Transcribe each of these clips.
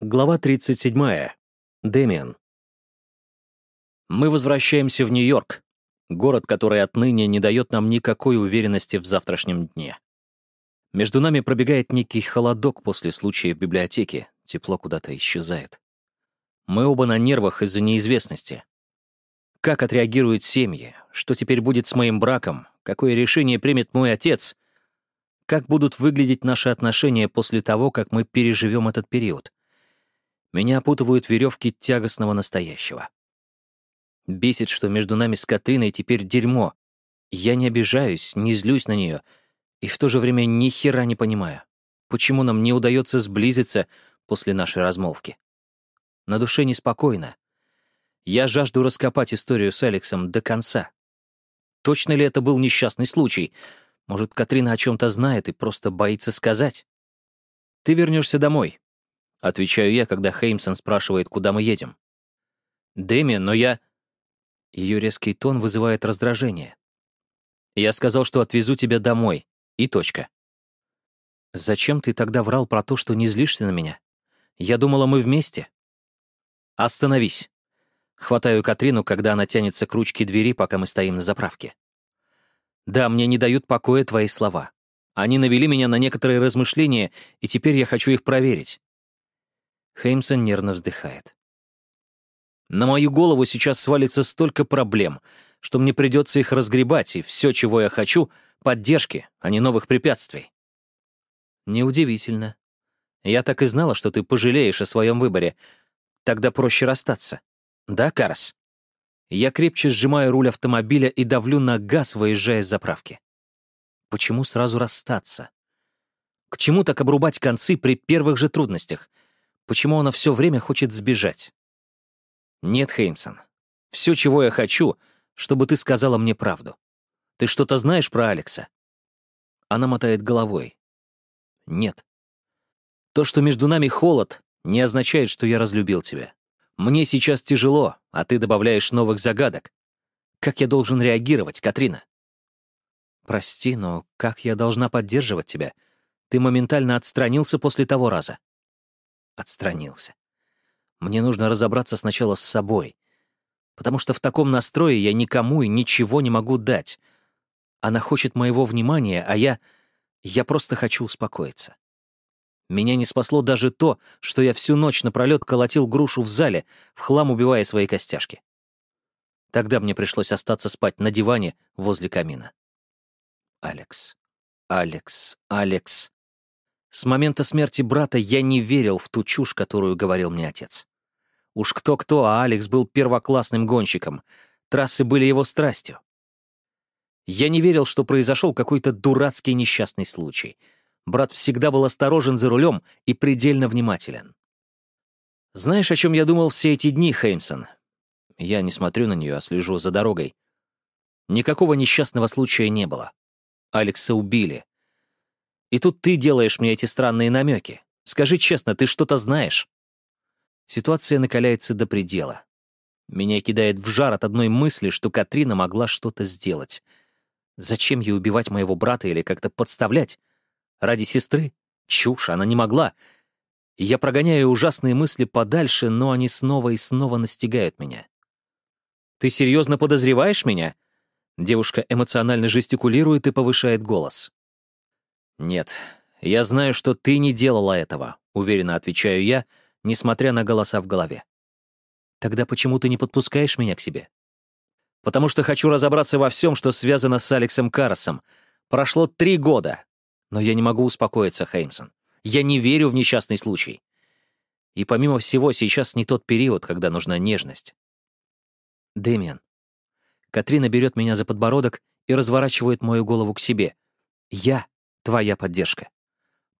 Глава 37. Дэмиан. Мы возвращаемся в Нью-Йорк, город, который отныне не дает нам никакой уверенности в завтрашнем дне. Между нами пробегает некий холодок после случая в библиотеке, тепло куда-то исчезает. Мы оба на нервах из-за неизвестности. Как отреагируют семьи? Что теперь будет с моим браком? Какое решение примет мой отец? Как будут выглядеть наши отношения после того, как мы переживем этот период? Меня опутывают веревки тягостного настоящего. Бесит, что между нами с Катриной теперь дерьмо. Я не обижаюсь, не злюсь на нее, и в то же время ни хера не понимаю, почему нам не удается сблизиться после нашей размолвки. На душе неспокойно. Я жажду раскопать историю с Алексом до конца. Точно ли это был несчастный случай? Может, Катрина о чем-то знает и просто боится сказать? Ты вернешься домой, — отвечаю я, когда Хеймсон спрашивает, куда мы едем. «Дэми, но я...» Ее резкий тон вызывает раздражение. «Я сказал, что отвезу тебя домой. И точка». «Зачем ты тогда врал про то, что не злишься на меня? Я думала, мы вместе». «Остановись». Хватаю Катрину, когда она тянется к ручке двери, пока мы стоим на заправке. «Да, мне не дают покоя твои слова. Они навели меня на некоторые размышления, и теперь я хочу их проверить. Хеймсон нервно вздыхает. «На мою голову сейчас свалится столько проблем, что мне придется их разгребать, и все, чего я хочу — поддержки, а не новых препятствий». «Неудивительно. Я так и знала, что ты пожалеешь о своем выборе. Тогда проще расстаться. Да, Карас?» Я крепче сжимаю руль автомобиля и давлю на газ, выезжая с заправки. Почему сразу расстаться? К чему так обрубать концы при первых же трудностях? Почему она все время хочет сбежать? Нет, Хеймсон. Все, чего я хочу, чтобы ты сказала мне правду. Ты что-то знаешь про Алекса? Она мотает головой. Нет. То, что между нами холод, не означает, что я разлюбил тебя. Мне сейчас тяжело, а ты добавляешь новых загадок. Как я должен реагировать, Катрина? Прости, но как я должна поддерживать тебя? Ты моментально отстранился после того раза отстранился. Мне нужно разобраться сначала с собой, потому что в таком настрое я никому и ничего не могу дать. Она хочет моего внимания, а я... Я просто хочу успокоиться. Меня не спасло даже то, что я всю ночь напролет колотил грушу в зале, в хлам убивая свои костяшки. Тогда мне пришлось остаться спать на диване возле камина. Алекс, Алекс, Алекс. С момента смерти брата я не верил в ту чушь, которую говорил мне отец. Уж кто-кто, а Алекс был первоклассным гонщиком. Трассы были его страстью. Я не верил, что произошел какой-то дурацкий несчастный случай. Брат всегда был осторожен за рулем и предельно внимателен. Знаешь, о чем я думал все эти дни, Хеймсон? Я не смотрю на нее, а слежу за дорогой. Никакого несчастного случая не было. Алекса убили. И тут ты делаешь мне эти странные намеки. Скажи честно, ты что-то знаешь?» Ситуация накаляется до предела. Меня кидает в жар от одной мысли, что Катрина могла что-то сделать. Зачем ей убивать моего брата или как-то подставлять? Ради сестры? Чушь, она не могла. я прогоняю ужасные мысли подальше, но они снова и снова настигают меня. «Ты серьезно подозреваешь меня?» Девушка эмоционально жестикулирует и повышает голос. «Нет, я знаю, что ты не делала этого», — уверенно отвечаю я, несмотря на голоса в голове. «Тогда почему ты не подпускаешь меня к себе?» «Потому что хочу разобраться во всем, что связано с Алексом Карросом. Прошло три года, но я не могу успокоиться, Хеймсон. Я не верю в несчастный случай. И помимо всего, сейчас не тот период, когда нужна нежность. Дэмиан. Катрина берет меня за подбородок и разворачивает мою голову к себе. Я твоя поддержка.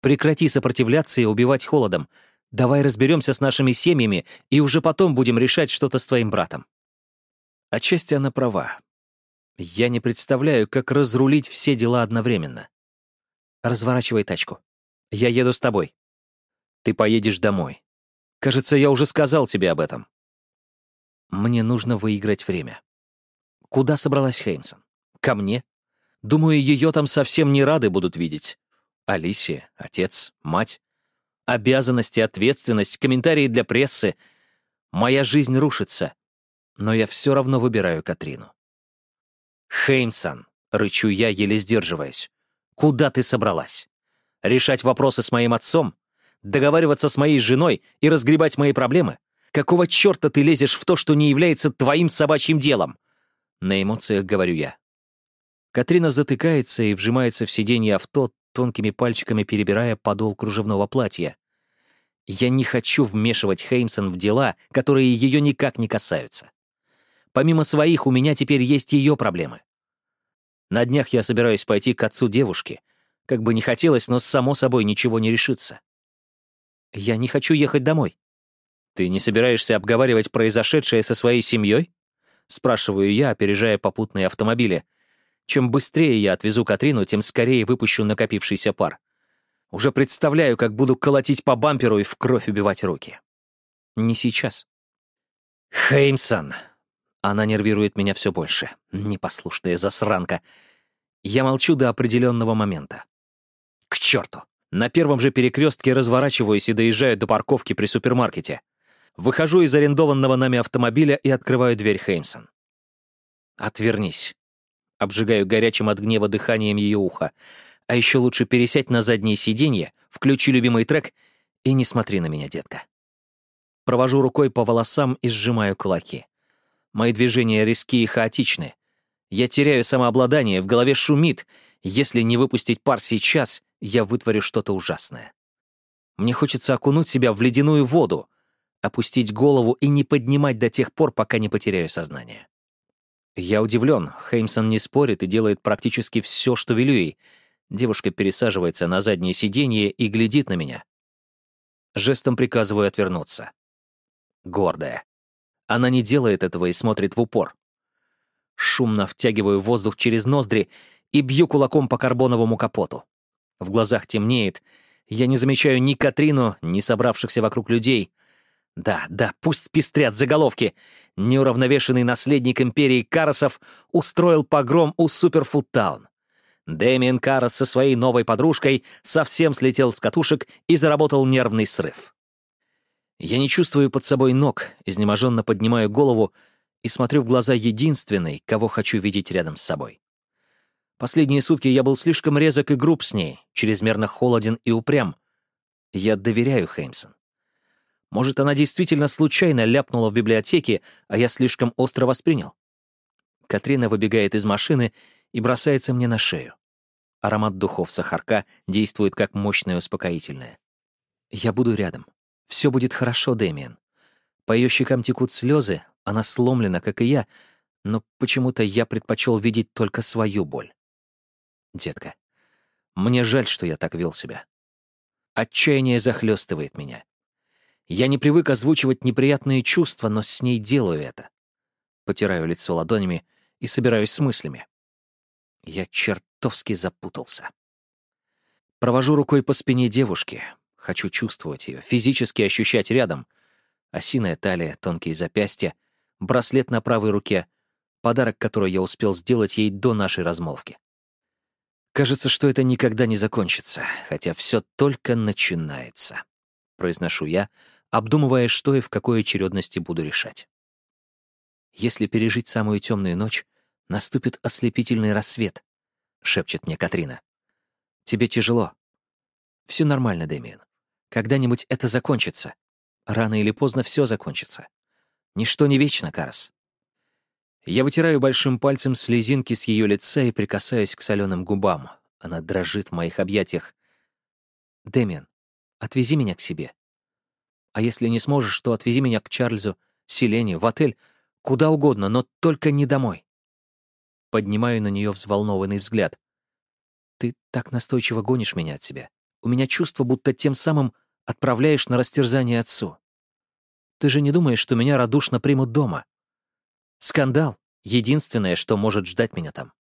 Прекрати сопротивляться и убивать холодом. Давай разберемся с нашими семьями, и уже потом будем решать что-то с твоим братом». Отчасти она права. Я не представляю, как разрулить все дела одновременно. Разворачивай тачку. Я еду с тобой. Ты поедешь домой. Кажется, я уже сказал тебе об этом. Мне нужно выиграть время. Куда собралась Хеймсон? Ко мне? Думаю, ее там совсем не рады будут видеть. Алисия, отец, мать. Обязанности, ответственность, комментарии для прессы. Моя жизнь рушится. Но я все равно выбираю Катрину. «Хеймсон», — рычу я, еле сдерживаясь, — «куда ты собралась? Решать вопросы с моим отцом? Договариваться с моей женой и разгребать мои проблемы? Какого черта ты лезешь в то, что не является твоим собачьим делом?» На эмоциях говорю я. Катрина затыкается и вжимается в сиденье авто, тонкими пальчиками перебирая подол кружевного платья. Я не хочу вмешивать Хеймсон в дела, которые ее никак не касаются. Помимо своих, у меня теперь есть ее проблемы. На днях я собираюсь пойти к отцу девушки. Как бы не хотелось, но само собой ничего не решится. Я не хочу ехать домой. Ты не собираешься обговаривать произошедшее со своей семьей? Спрашиваю я, опережая попутные автомобили. Чем быстрее я отвезу Катрину, тем скорее выпущу накопившийся пар. Уже представляю, как буду колотить по бамперу и в кровь убивать руки. Не сейчас. Хеймсон. Она нервирует меня все больше. Непослушная засранка. Я молчу до определенного момента. К черту! На первом же перекрестке разворачиваюсь и доезжаю до парковки при супермаркете. Выхожу из арендованного нами автомобиля и открываю дверь Хеймсон. «Отвернись». Обжигаю горячим от гнева дыханием ее уха. А еще лучше пересядь на заднее сиденье, включи любимый трек и не смотри на меня, детка. Провожу рукой по волосам и сжимаю кулаки. Мои движения резкие и хаотичны. Я теряю самообладание, в голове шумит. Если не выпустить пар сейчас, я вытворю что-то ужасное. Мне хочется окунуть себя в ледяную воду, опустить голову и не поднимать до тех пор, пока не потеряю сознание. Я удивлен. Хеймсон не спорит и делает практически все, что велю ей — Девушка пересаживается на заднее сиденье и глядит на меня. Жестом приказываю отвернуться. Гордая. Она не делает этого и смотрит в упор. Шумно втягиваю воздух через ноздри и бью кулаком по карбоновому капоту. В глазах темнеет. Я не замечаю ни Катрину, ни собравшихся вокруг людей. Да, да, пусть пестрят заголовки. Неуравновешенный наследник империи Карасов устроил погром у Суперфудтаун. Дэмиен Каррес со своей новой подружкой совсем слетел с катушек и заработал нервный срыв. Я не чувствую под собой ног, изнеможенно поднимаю голову и смотрю в глаза единственной, кого хочу видеть рядом с собой. Последние сутки я был слишком резок и груб с ней, чрезмерно холоден и упрям. Я доверяю Хеймсон. Может, она действительно случайно ляпнула в библиотеке, а я слишком остро воспринял. Катрина выбегает из машины и бросается мне на шею. Аромат духов сахарка действует как мощное успокоительное. Я буду рядом. Все будет хорошо, Дэмиен. По ее щекам текут слезы, она сломлена, как и я, но почему-то я предпочел видеть только свою боль. Детка, мне жаль, что я так вел себя. Отчаяние захлестывает меня. Я не привык озвучивать неприятные чувства, но с ней делаю это. Потираю лицо ладонями и собираюсь с мыслями. Я чертовски запутался. Провожу рукой по спине девушки. Хочу чувствовать ее, физически ощущать рядом. Осиная талия, тонкие запястья, браслет на правой руке, подарок, который я успел сделать ей до нашей размолвки. Кажется, что это никогда не закончится, хотя все только начинается. Произношу я, обдумывая, что и в какой очередности буду решать. Если пережить самую темную ночь, наступит ослепительный рассвет», — шепчет мне Катрина. «Тебе тяжело. Все нормально, Дэмиен. Когда-нибудь это закончится. Рано или поздно все закончится. Ничто не вечно, Карас». Я вытираю большим пальцем слезинки с ее лица и прикасаюсь к соленым губам. Она дрожит в моих объятиях. «Дэмиен, отвези меня к себе. А если не сможешь, то отвези меня к Чарльзу, Селене, в отель, куда угодно, но только не домой». Поднимаю на нее взволнованный взгляд. «Ты так настойчиво гонишь меня от себя. У меня чувство, будто тем самым отправляешь на растерзание отцу. Ты же не думаешь, что меня радушно примут дома? Скандал — единственное, что может ждать меня там».